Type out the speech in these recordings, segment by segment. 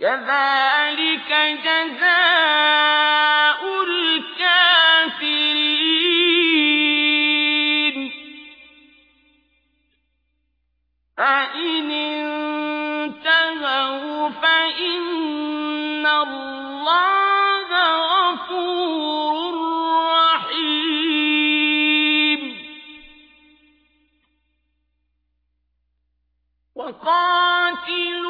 كذلك جزاء فإن انتهوا فإن الله غفور رحيم. وقاتلوهم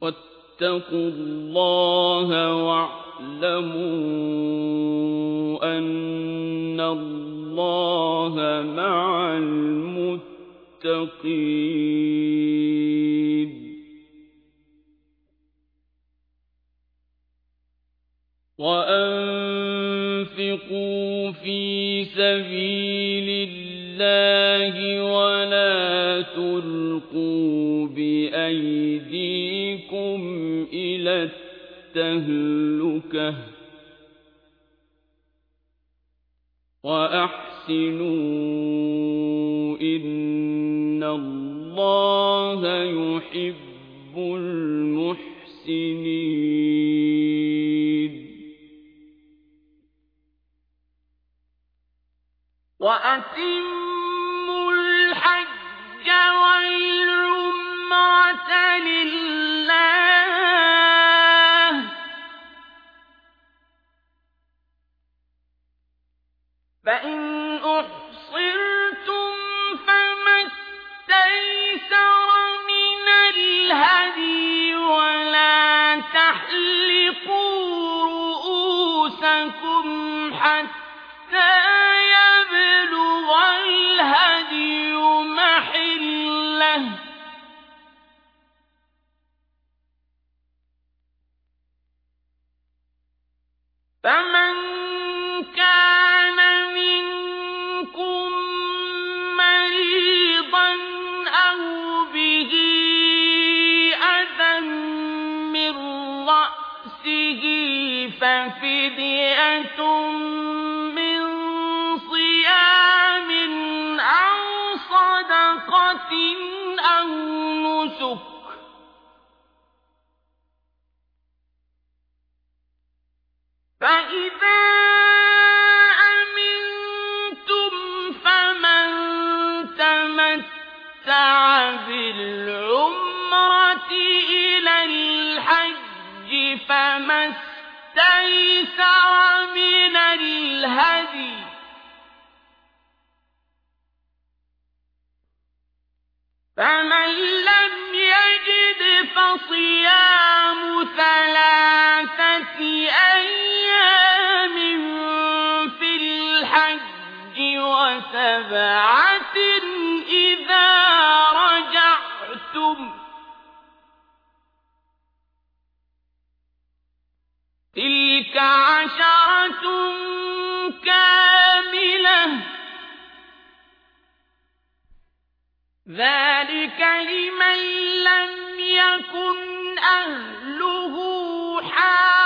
واتقوا الله واعلموا أن الله مع المتقين. وأنفقوا في سبيل الله بأيديكم إلى التهلكة وأحسنوا إن الله يحب المحسنين. وأتموا رأسه ففدية من صيام أو صدقة أو نسك. فإذا أمنتم فمن تمتع بالعمرة إلى الحج فما استيسر من الهدي فمن لم يجد فصيام ثلاثة أيام في الحج وسبعة إذا رجعتم ذلك لمن لم يكن أهله حاضر